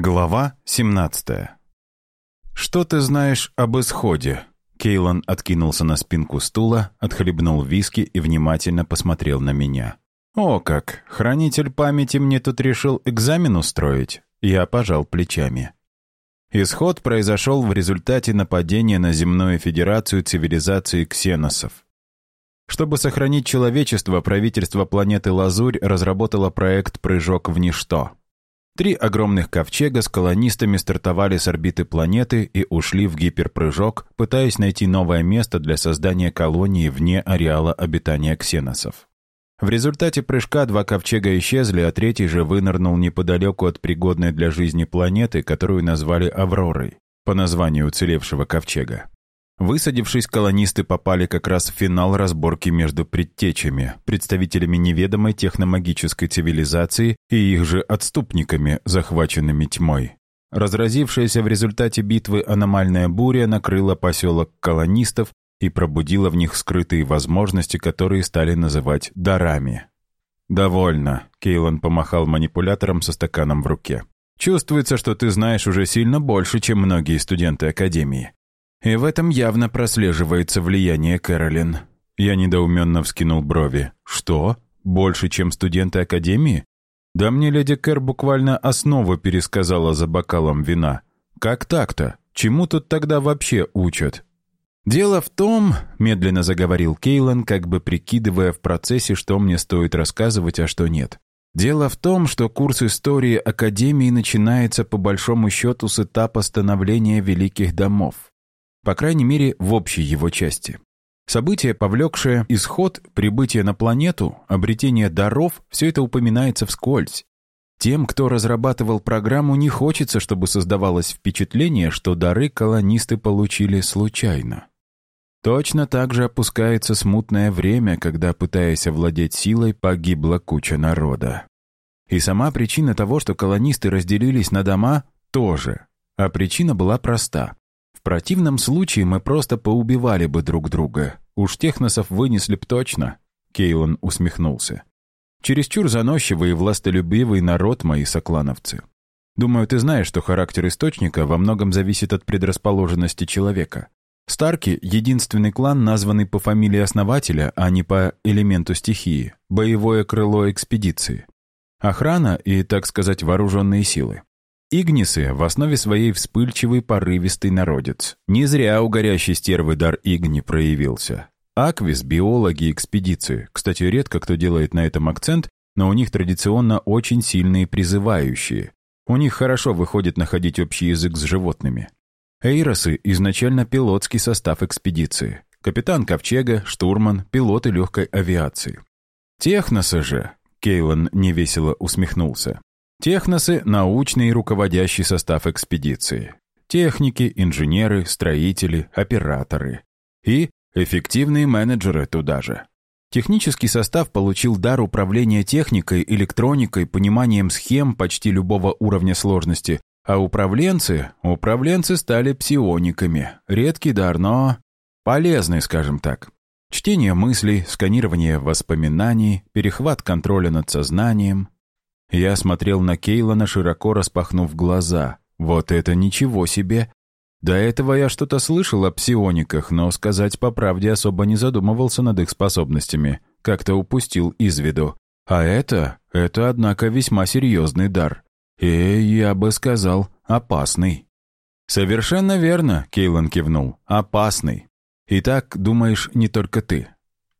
Глава 17 «Что ты знаешь об исходе?» Кейлан откинулся на спинку стула, отхлебнул виски и внимательно посмотрел на меня. «О как! Хранитель памяти мне тут решил экзамен устроить?» Я пожал плечами. Исход произошел в результате нападения на земную федерацию цивилизации ксеносов. Чтобы сохранить человечество, правительство планеты Лазурь разработало проект «Прыжок в ничто». Три огромных ковчега с колонистами стартовали с орбиты планеты и ушли в гиперпрыжок, пытаясь найти новое место для создания колонии вне ареала обитания ксеносов. В результате прыжка два ковчега исчезли, а третий же вынырнул неподалеку от пригодной для жизни планеты, которую назвали Авророй, по названию уцелевшего ковчега. Высадившись, колонисты попали как раз в финал разборки между предтечами, представителями неведомой техномагической цивилизации и их же отступниками, захваченными тьмой. Разразившаяся в результате битвы аномальная буря накрыла поселок колонистов и пробудила в них скрытые возможности, которые стали называть «дарами». «Довольно», — Кейлан помахал манипулятором со стаканом в руке. «Чувствуется, что ты знаешь уже сильно больше, чем многие студенты Академии. И в этом явно прослеживается влияние Кэролин. Я недоуменно вскинул брови. Что? Больше, чем студенты Академии? Да мне леди Кэр буквально основу пересказала за бокалом вина. Как так-то? Чему тут тогда вообще учат? «Дело в том», — медленно заговорил Кейлан, как бы прикидывая в процессе, что мне стоит рассказывать, а что нет. «Дело в том, что курс истории Академии начинается по большому счету с этапа становления великих домов по крайней мере, в общей его части. Событие, повлекшее исход, прибытие на планету, обретение даров – все это упоминается вскользь. Тем, кто разрабатывал программу, не хочется, чтобы создавалось впечатление, что дары колонисты получили случайно. Точно так же опускается смутное время, когда, пытаясь овладеть силой, погибла куча народа. И сама причина того, что колонисты разделились на дома, тоже. А причина была проста. В противном случае мы просто поубивали бы друг друга. Уж техносов вынесли б точно. Кейлон усмехнулся. Чересчур заносчивый и властолюбивый народ мои соклановцы. Думаю, ты знаешь, что характер источника во многом зависит от предрасположенности человека. Старки — единственный клан, названный по фамилии основателя, а не по элементу стихии, боевое крыло экспедиции. Охрана и, так сказать, вооруженные силы. Игнисы в основе своей вспыльчивый, порывистый народец. Не зря у горящей стервы дар Игни проявился. Аквис, биологи, экспедиции. Кстати, редко кто делает на этом акцент, но у них традиционно очень сильные призывающие. У них хорошо выходит находить общий язык с животными. Эйросы – изначально пилотский состав экспедиции. Капитан Ковчега, штурман, пилоты легкой авиации. Техносы же, Кейлан невесело усмехнулся, Техносы — научный и руководящий состав экспедиции. Техники, инженеры, строители, операторы. И эффективные менеджеры туда же. Технический состав получил дар управления техникой, электроникой, пониманием схем почти любого уровня сложности, а управленцы, управленцы стали псиониками. Редкий дар, но полезный, скажем так. Чтение мыслей, сканирование воспоминаний, перехват контроля над сознанием, я смотрел на Кейлана, широко распахнув глаза. Вот это ничего себе! До этого я что-то слышал о псиониках, но, сказать по правде, особо не задумывался над их способностями. Как-то упустил из виду. А это, это, однако, весьма серьезный дар. И, я бы сказал, опасный. «Совершенно верно», — Кейлан кивнул. «Опасный. Итак, думаешь, не только ты».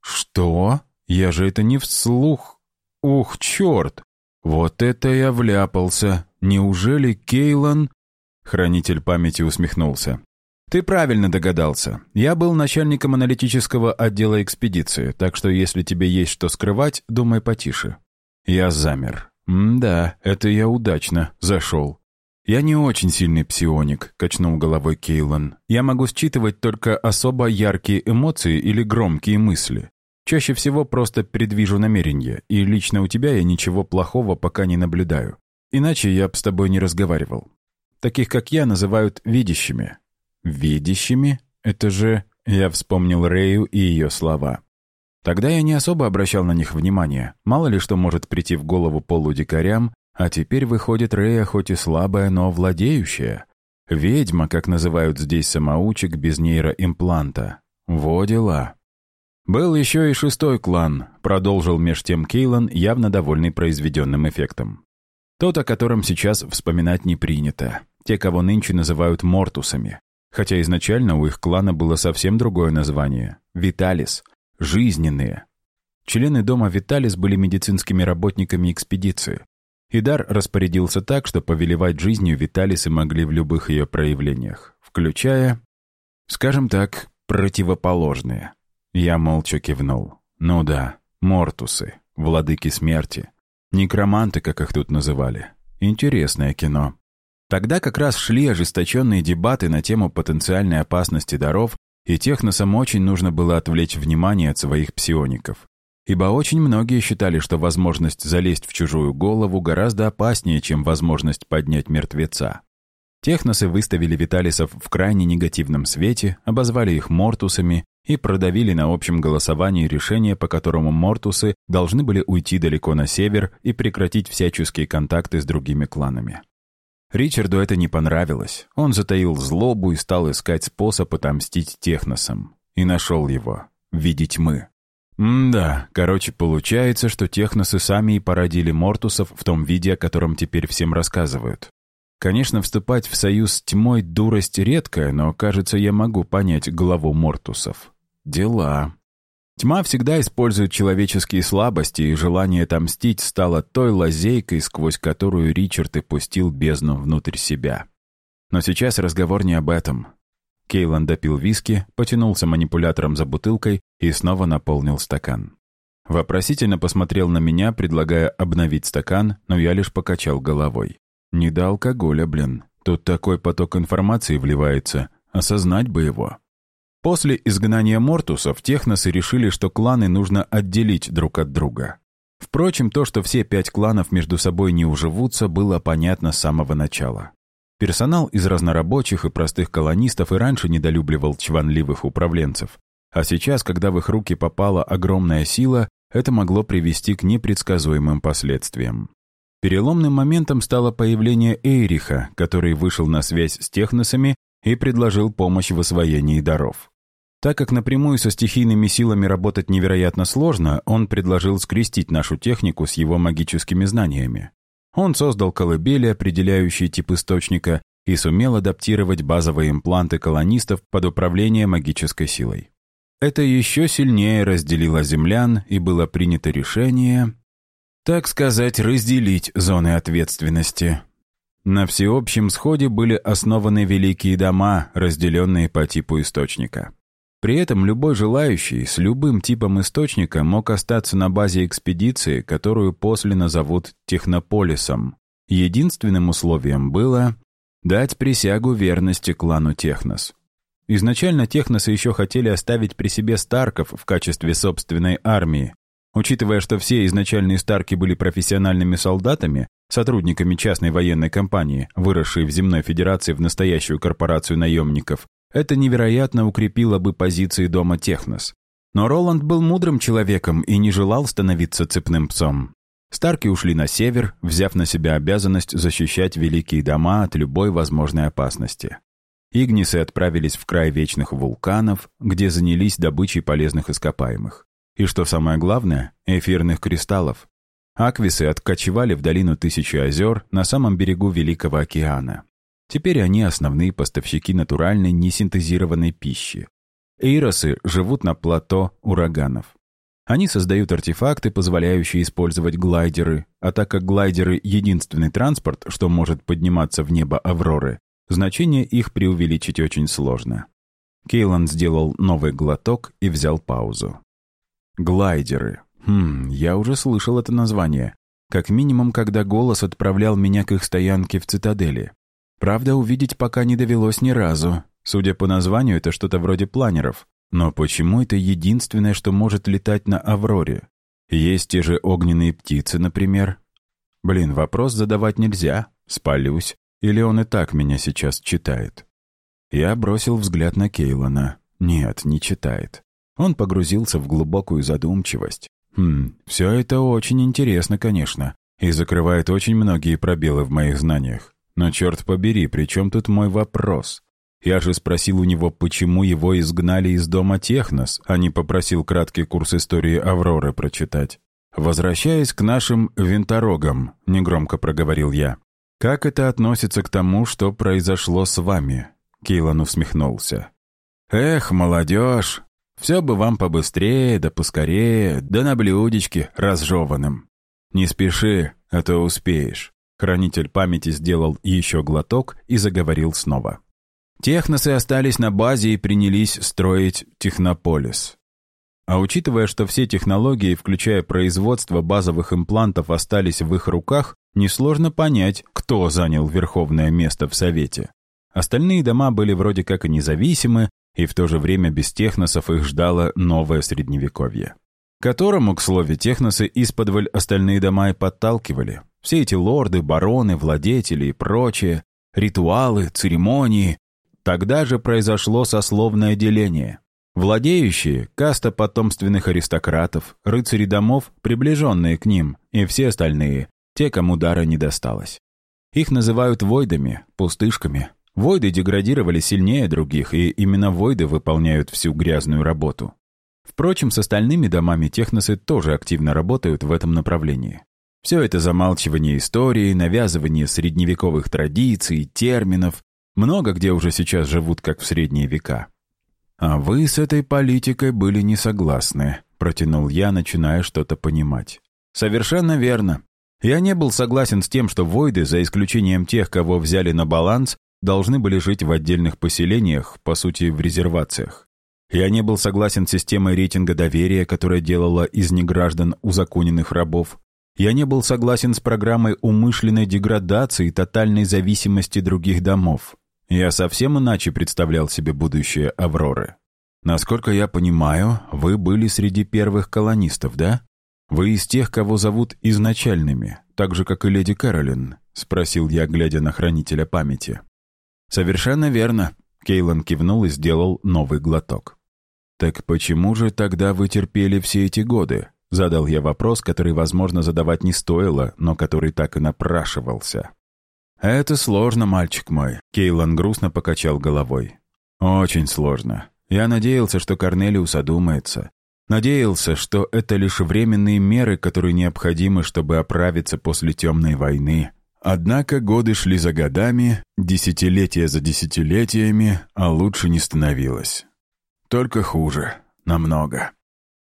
«Что? Я же это не вслух. Ух, черт! «Вот это я вляпался! Неужели Кейлан...» Хранитель памяти усмехнулся. «Ты правильно догадался. Я был начальником аналитического отдела экспедиции, так что если тебе есть что скрывать, думай потише». Я замер. «Да, это я удачно зашел». «Я не очень сильный псионик», — качнул головой Кейлан. «Я могу считывать только особо яркие эмоции или громкие мысли. Чаще всего просто предвижу намерения, и лично у тебя я ничего плохого пока не наблюдаю. Иначе я бы с тобой не разговаривал. Таких, как я, называют видящими. Видящими? Это же... Я вспомнил Рэю и ее слова. Тогда я не особо обращал на них внимания. Мало ли что может прийти в голову полудикарям, А теперь выходит Рея хоть и слабая, но владеющая. Ведьма, как называют здесь самоучек без нейроимпланта. Во дела. «Был еще и шестой клан», — продолжил меж тем Кейлан, явно довольный произведенным эффектом. Тот, о котором сейчас вспоминать не принято. Те, кого нынче называют Мортусами. Хотя изначально у их клана было совсем другое название — Виталис. Жизненные. Члены дома Виталис были медицинскими работниками экспедиции. Идар распорядился так, что повелевать жизнью Виталисы могли в любых ее проявлениях, включая, скажем так, противоположные. Я молча кивнул. Ну да, мортусы, владыки смерти. Некроманты, как их тут называли. Интересное кино. Тогда как раз шли ожесточенные дебаты на тему потенциальной опасности даров, и техносам очень нужно было отвлечь внимание от своих псиоников. Ибо очень многие считали, что возможность залезть в чужую голову гораздо опаснее, чем возможность поднять мертвеца. Техносы выставили Виталисов в крайне негативном свете, обозвали их мортусами и продавили на общем голосовании решение, по которому мортусы должны были уйти далеко на север и прекратить всяческие контакты с другими кланами. Ричарду это не понравилось. Он затаил злобу и стал искать способ отомстить техносам. И нашел его. В виде тьмы. М-да, короче, получается, что техносы сами и породили мортусов в том виде, о котором теперь всем рассказывают. Конечно, вступать в союз с тьмой дурость редкая, но, кажется, я могу понять главу Мортусов. Дела. Тьма всегда использует человеческие слабости, и желание отомстить стало той лазейкой, сквозь которую Ричард и пустил бездну внутрь себя. Но сейчас разговор не об этом. Кейлан допил виски, потянулся манипулятором за бутылкой и снова наполнил стакан. Вопросительно посмотрел на меня, предлагая обновить стакан, но я лишь покачал головой. Не до алкоголя, блин. Тут такой поток информации вливается. Осознать бы его. После изгнания Мортусов техносы решили, что кланы нужно отделить друг от друга. Впрочем, то, что все пять кланов между собой не уживутся, было понятно с самого начала. Персонал из разнорабочих и простых колонистов и раньше недолюбливал чванливых управленцев. А сейчас, когда в их руки попала огромная сила, это могло привести к непредсказуемым последствиям. Переломным моментом стало появление Эйриха, который вышел на связь с техносами и предложил помощь в освоении даров. Так как напрямую со стихийными силами работать невероятно сложно, он предложил скрестить нашу технику с его магическими знаниями. Он создал колыбели, определяющие тип источника, и сумел адаптировать базовые импланты колонистов под управление магической силой. Это еще сильнее разделило землян, и было принято решение так сказать, разделить зоны ответственности. На всеобщем сходе были основаны великие дома, разделенные по типу источника. При этом любой желающий с любым типом источника мог остаться на базе экспедиции, которую после назовут Технополисом. Единственным условием было дать присягу верности клану Технос. Изначально Техносы еще хотели оставить при себе Старков в качестве собственной армии, Учитывая, что все изначальные Старки были профессиональными солдатами, сотрудниками частной военной компании, выросшей в Земной Федерации в настоящую корпорацию наемников, это невероятно укрепило бы позиции дома Технос. Но Роланд был мудрым человеком и не желал становиться цепным псом. Старки ушли на север, взяв на себя обязанность защищать великие дома от любой возможной опасности. Игнисы отправились в край вечных вулканов, где занялись добычей полезных ископаемых. И что самое главное, эфирных кристаллов. Аквисы откочевали в долину Тысячи озер на самом берегу Великого океана. Теперь они основные поставщики натуральной несинтезированной пищи. Эйросы живут на плато ураганов. Они создают артефакты, позволяющие использовать глайдеры, а так как глайдеры — единственный транспорт, что может подниматься в небо Авроры, значение их преувеличить очень сложно. Кейлан сделал новый глоток и взял паузу. Глайдеры. Хм, я уже слышал это название. Как минимум, когда голос отправлял меня к их стоянке в цитадели. Правда, увидеть пока не довелось ни разу. Судя по названию, это что-то вроде планеров. Но почему это единственное, что может летать на Авроре? Есть те же огненные птицы, например. Блин, вопрос задавать нельзя. Спалюсь. Или он и так меня сейчас читает? Я бросил взгляд на Кейлона. Нет, не читает. Он погрузился в глубокую задумчивость. Хм, все это очень интересно, конечно. и закрывает очень многие пробелы в моих знаниях. Но черт побери, при чем тут мой вопрос? Я же спросил у него, почему его изгнали из дома Технос, а не попросил краткий курс истории Авроры прочитать. «Возвращаясь к нашим винторогам», — негромко проговорил я. «Как это относится к тому, что произошло с вами?» Кейлан усмехнулся. «Эх, молодежь, все бы вам побыстрее, да поскорее, да на блюдечке разжеванным. Не спеши, а то успеешь». Хранитель памяти сделал еще глоток и заговорил снова. Техносы остались на базе и принялись строить Технополис. А учитывая, что все технологии, включая производство базовых имплантов, остались в их руках, несложно понять, кто занял верховное место в Совете. Остальные дома были вроде как и независимы, и в то же время без техносов их ждало новое средневековье. Которому, к слову, техносы исподволь остальные дома и подталкивали. Все эти лорды, бароны, владетели и прочее, ритуалы, церемонии. Тогда же произошло сословное деление. Владеющие – каста потомственных аристократов, рыцари домов, приближенные к ним, и все остальные – те, кому дара не досталось. Их называют войдами, пустышками. Войды деградировали сильнее других, и именно войды выполняют всю грязную работу. Впрочем, с остальными домами техносы тоже активно работают в этом направлении. Все это замалчивание истории, навязывание средневековых традиций, терминов, много где уже сейчас живут как в средние века. «А вы с этой политикой были не согласны», — протянул я, начиная что-то понимать. «Совершенно верно. Я не был согласен с тем, что войды, за исключением тех, кого взяли на баланс, должны были жить в отдельных поселениях, по сути, в резервациях. Я не был согласен с системой рейтинга доверия, которая делала из неграждан узаконенных рабов. Я не был согласен с программой умышленной деградации и тотальной зависимости других домов. Я совсем иначе представлял себе будущее Авроры. Насколько я понимаю, вы были среди первых колонистов, да? Вы из тех, кого зовут изначальными, так же, как и леди Кэролин, спросил я, глядя на хранителя памяти. Совершенно верно, Кейлан кивнул и сделал новый глоток. «Так почему же тогда вы терпели все эти годы?» Задал я вопрос, который, возможно, задавать не стоило, но который так и напрашивался. «Это сложно, мальчик мой», — Кейлан грустно покачал головой. «Очень сложно. Я надеялся, что Корнелиус одумается. Надеялся, что это лишь временные меры, которые необходимы, чтобы оправиться после темной войны. Однако годы шли за годами, десятилетия за десятилетиями, а лучше не становилось. Только хуже. Намного.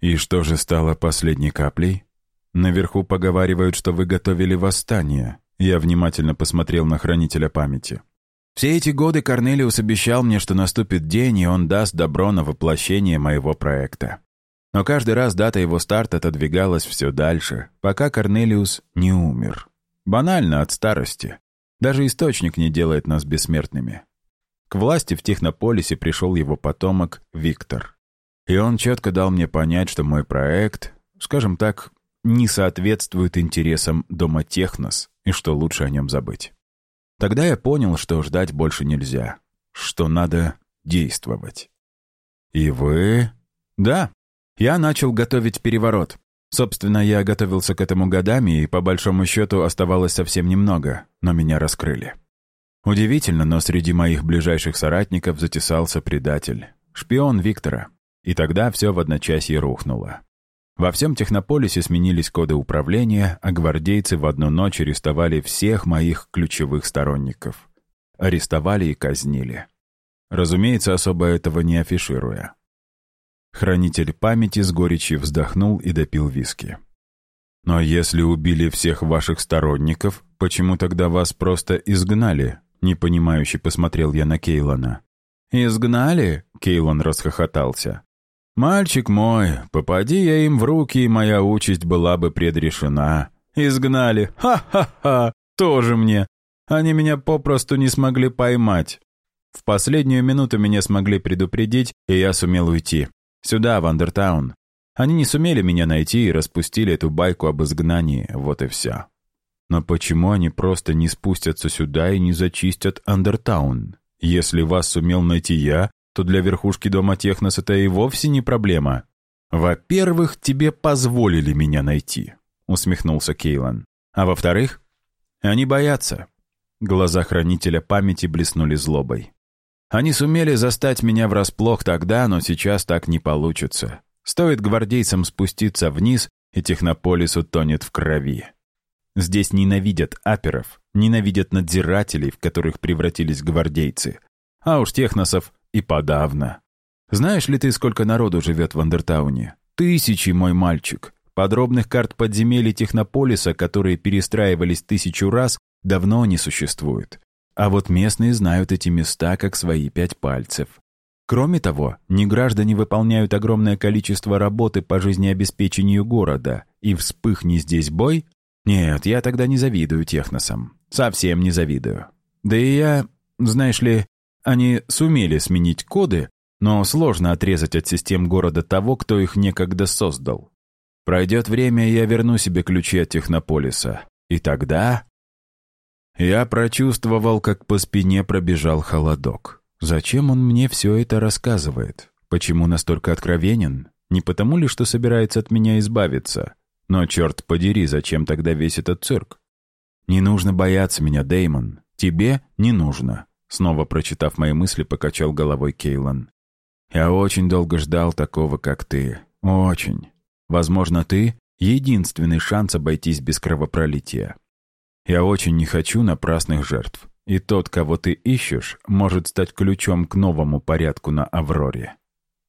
И что же стало последней каплей? Наверху поговаривают, что вы готовили восстание. Я внимательно посмотрел на хранителя памяти. Все эти годы Корнелиус обещал мне, что наступит день, и он даст добро на воплощение моего проекта. Но каждый раз дата его старта отодвигалась все дальше, пока Корнелиус не умер. Банально от старости. Даже источник не делает нас бессмертными. К власти в Технополисе пришел его потомок Виктор. И он четко дал мне понять, что мой проект, скажем так, не соответствует интересам дома Технос, и что лучше о нем забыть. Тогда я понял, что ждать больше нельзя, что надо действовать. И вы... Да, я начал готовить переворот. Собственно, я готовился к этому годами, и по большому счету оставалось совсем немного, но меня раскрыли. Удивительно, но среди моих ближайших соратников затесался предатель, шпион Виктора. И тогда все в одночасье рухнуло. Во всем Технополисе сменились коды управления, а гвардейцы в одну ночь арестовали всех моих ключевых сторонников. Арестовали и казнили. Разумеется, особо этого не афишируя. Хранитель памяти с горечью вздохнул и допил виски. «Но если убили всех ваших сторонников, почему тогда вас просто изгнали?» Непонимающе посмотрел я на Кейлона. «Изгнали?» — Кейлон расхохотался. «Мальчик мой, попади я им в руки, и моя участь была бы предрешена. Изгнали. Ха-ха-ха! Тоже мне. Они меня попросту не смогли поймать. В последнюю минуту меня смогли предупредить, и я сумел уйти. Сюда, в Андертаун. Они не сумели меня найти и распустили эту байку об изгнании, вот и все. Но почему они просто не спустятся сюда и не зачистят Андертаун? Если вас сумел найти я, то для верхушки дома Технос это и вовсе не проблема. Во-первых, тебе позволили меня найти, усмехнулся Кейлан. А во-вторых, они боятся. Глаза хранителя памяти блеснули злобой. Они сумели застать меня врасплох тогда, но сейчас так не получится. Стоит гвардейцам спуститься вниз, и Технополис утонет в крови. Здесь ненавидят аперов, ненавидят надзирателей, в которых превратились гвардейцы. А уж техносов и подавно. Знаешь ли ты, сколько народу живет в Андертауне? Тысячи, мой мальчик. Подробных карт подземелий Технополиса, которые перестраивались тысячу раз, давно не существует. А вот местные знают эти места как свои пять пальцев. Кроме того, неграждане выполняют огромное количество работы по жизнеобеспечению города, и вспыхни здесь бой? Нет, я тогда не завидую техносам. Совсем не завидую. Да и я, знаешь ли, они сумели сменить коды, но сложно отрезать от систем города того, кто их некогда создал. Пройдет время, и я верну себе ключи от Технополиса. И тогда... Я прочувствовал, как по спине пробежал холодок. Зачем он мне все это рассказывает? Почему настолько откровенен? Не потому ли, что собирается от меня избавиться? Но, черт подери, зачем тогда весь этот цирк? Не нужно бояться меня, Деймон. Тебе не нужно. Снова прочитав мои мысли, покачал головой Кейлан. Я очень долго ждал такого, как ты. Очень. Возможно, ты — единственный шанс обойтись без кровопролития. Я очень не хочу напрасных жертв. И тот, кого ты ищешь, может стать ключом к новому порядку на Авроре.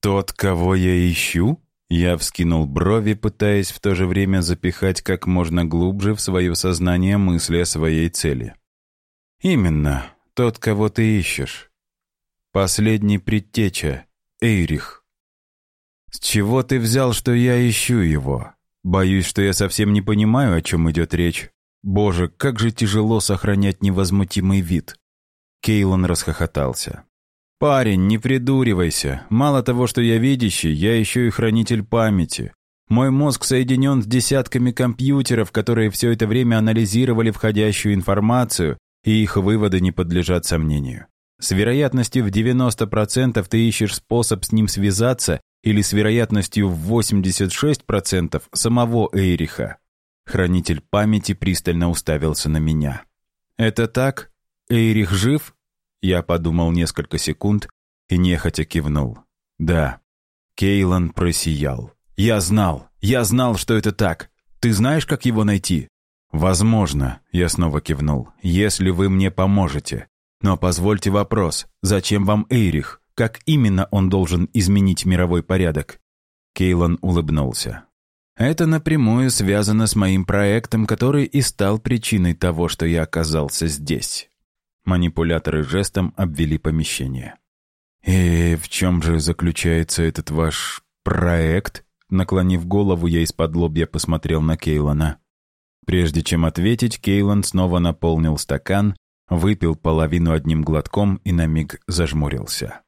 Тот, кого я ищу? Я вскинул брови, пытаясь в то же время запихать как можно глубже в свое сознание мысли о своей цели. Именно, тот, кого ты ищешь. Последний предтеча, Эйрих. С чего ты взял, что я ищу его? Боюсь, что я совсем не понимаю, о чем идет речь. Боже, как же тяжело сохранять невозмутимый вид. Кейлон расхохотался. «Парень, не придуривайся. Мало того, что я видящий, я еще и хранитель памяти. Мой мозг соединен с десятками компьютеров, которые все это время анализировали входящую информацию, и их выводы не подлежат сомнению. С вероятностью в 90% ты ищешь способ с ним связаться или с вероятностью в 86% самого Эйриха. Хранитель памяти пристально уставился на меня. «Это так? Эйрих жив?» Я подумал несколько секунд и нехотя кивнул. «Да». Кейлан просиял. «Я знал! Я знал, что это так! Ты знаешь, как его найти?» «Возможно», — я снова кивнул, — «если вы мне поможете. Но позвольте вопрос, зачем вам Эйрих? Как именно он должен изменить мировой порядок?» Кейлан улыбнулся. Это напрямую связано с моим проектом, который и стал причиной того, что я оказался здесь. Манипуляторы жестом обвели помещение. «И в чем же заключается этот ваш проект?» Наклонив голову, я из-под лобья посмотрел на Кейлана. Прежде чем ответить, Кейлан снова наполнил стакан, выпил половину одним глотком и на миг зажмурился.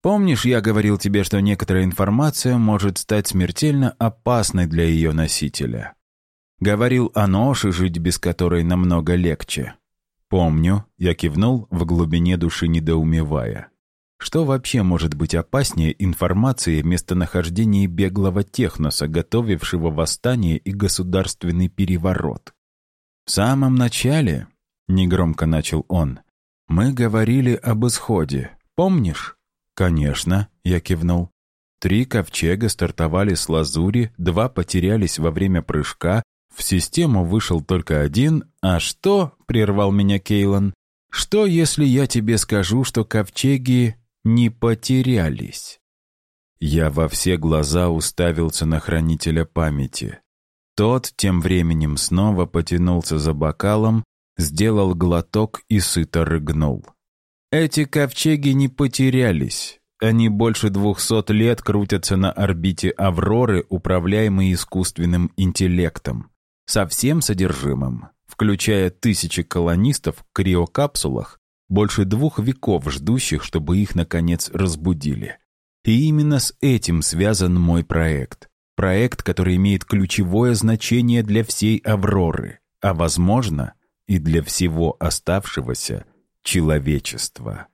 Помнишь, я говорил тебе, что некоторая информация может стать смертельно опасной для ее носителя? Говорил о ноше, жить без которой намного легче. Помню, я кивнул в глубине души недоумевая. Что вообще может быть опаснее информации о местонахождении беглого техноса, готовившего восстание и государственный переворот? В самом начале, негромко начал он, мы говорили об исходе, помнишь? «Конечно», — я кивнул. Три ковчега стартовали с лазури, два потерялись во время прыжка, в систему вышел только один, а что, — прервал меня Кейлан, — что, если я тебе скажу, что ковчеги не потерялись? Я во все глаза уставился на хранителя памяти. Тот тем временем снова потянулся за бокалом, сделал глоток и сыто рыгнул. Эти ковчеги не потерялись. Они больше двухсот лет крутятся на орбите Авроры, управляемые искусственным интеллектом. Со всем содержимым, включая тысячи колонистов в криокапсулах, больше двух веков ждущих, чтобы их, наконец, разбудили. И именно с этим связан мой проект. Проект, который имеет ключевое значение для всей Авроры, а, возможно, и для всего оставшегося человечества.